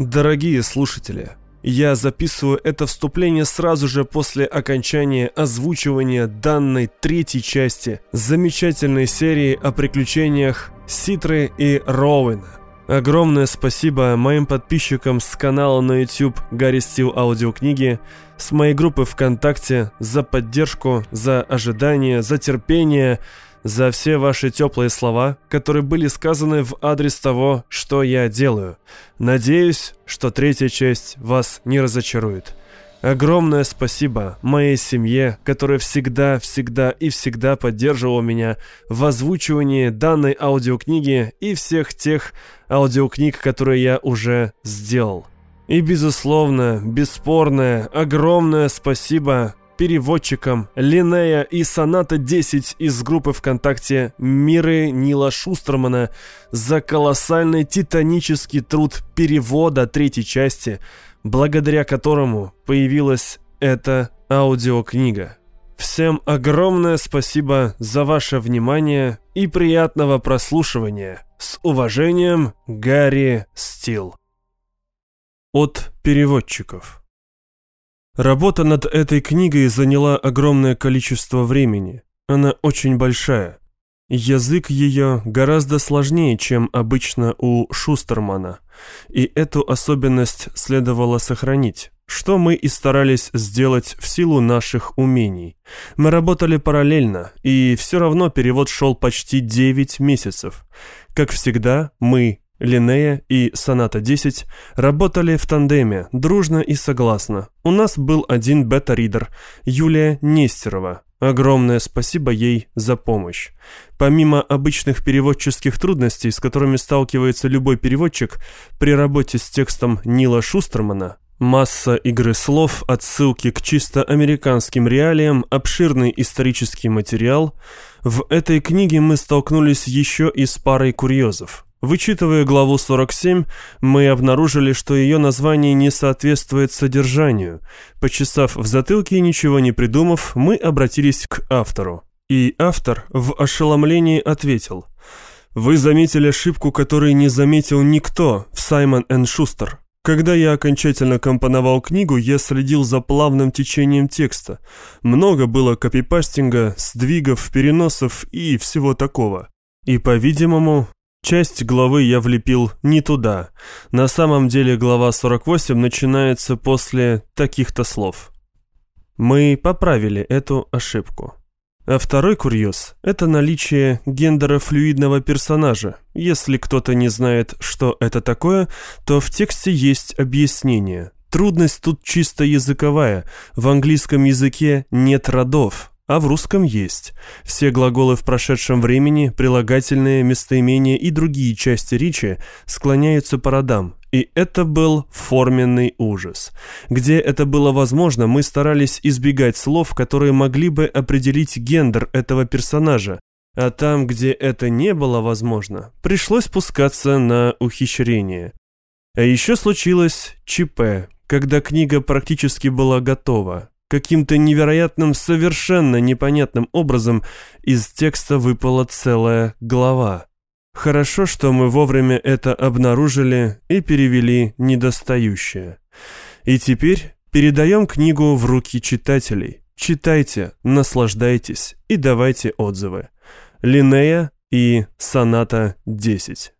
Дорогие слушатели, я записываю это вступление сразу же после окончания озвучивания данной третьей части замечательной серии о приключениях Ситры и Роуэна. Огромное спасибо моим подписчикам с канала на YouTube Гарри Стил Аудиокниги, с моей группы ВКонтакте за поддержку, за ожидание, за терпение – за все ваши теплые слова, которые были сказаны в адрес того, что я делаю. Надеюсь, что третья часть вас не разочарует. Огромное спасибо моей семье, которая всегда, всегда и всегда поддерживала меня в озвучивании данной аудиокниги и всех тех аудиокниг, которые я уже сделал. И, безусловно, бесспорное, огромное спасибо переводчикам Линея и Соната 10 из группы ВКонтакте Миры Нила Шустермана за колоссальный титанический труд перевода третьей части, благодаря которому появилась эта аудиокнига. Всем огромное спасибо за ваше внимание и приятного прослушивания. С уважением, Гарри Стил. От переводчиков. Работа над этой книгой заняла огромное количество времени. Она очень большая. Язык ее гораздо сложнее, чем обычно у Шустермана, и эту особенность следовало сохранить, что мы и старались сделать в силу наших умений. Мы работали параллельно, и все равно перевод шел почти 9 месяцев. Как всегда, мы, Линнея и Соната-10 работали в тандеме, дружно и согласно. У нас был один бета-ридер, Юлия Нестерова. Огромное спасибо ей за помощь. Помимо обычных переводческих трудностей, с которыми сталкивается любой переводчик, при работе с текстом Нила Шустермана, Масса игры слов, отсылки к чисто американским реалиям, обширный исторический материал. В этой книге мы столкнулись еще и с парой курьезов. Вычитывая главу 47, мы обнаружили, что ее название не соответствует содержанию. Почесав в затылке и ничего не придумав, мы обратились к автору. И автор в ошеломлении ответил. «Вы заметили ошибку, которую не заметил никто в Саймон энд Шустер. Когда я окончательно компоновал книгу, я следил за плавным течением текста. Много было копипастинга, сдвигов, переносов и всего такого. И, по-видимому, Часть главы я влепил не туда. На самом деле глава 48 начинается после таких-то слов. Мы поправили эту ошибку. А второй курьез – это наличие гендерофлюидного персонажа. Если кто-то не знает, что это такое, то в тексте есть объяснение. Трудность тут чисто языковая. В английском языке нет родов, а в русском есть. Все глаголы в прошедшем времени, прилагательные, местоимения и другие части речи склоняются по родам, и это был форменный ужас. Где это было возможно, мы старались избегать слов, которые могли бы определить гендер этого персонажа, а там, где это не было возможно, пришлось спускаться на ухищрение. А еще случилось ЧП, когда книга практически была готова. Каким-то невероятным, совершенно непонятным образом из текста выпала целая глава. Хорошо, что мы вовремя это обнаружили и перевели недостающее. И теперь передаем книгу в руки читателей. Читайте, наслаждайтесь и давайте отзывы. Линея и Соната 10.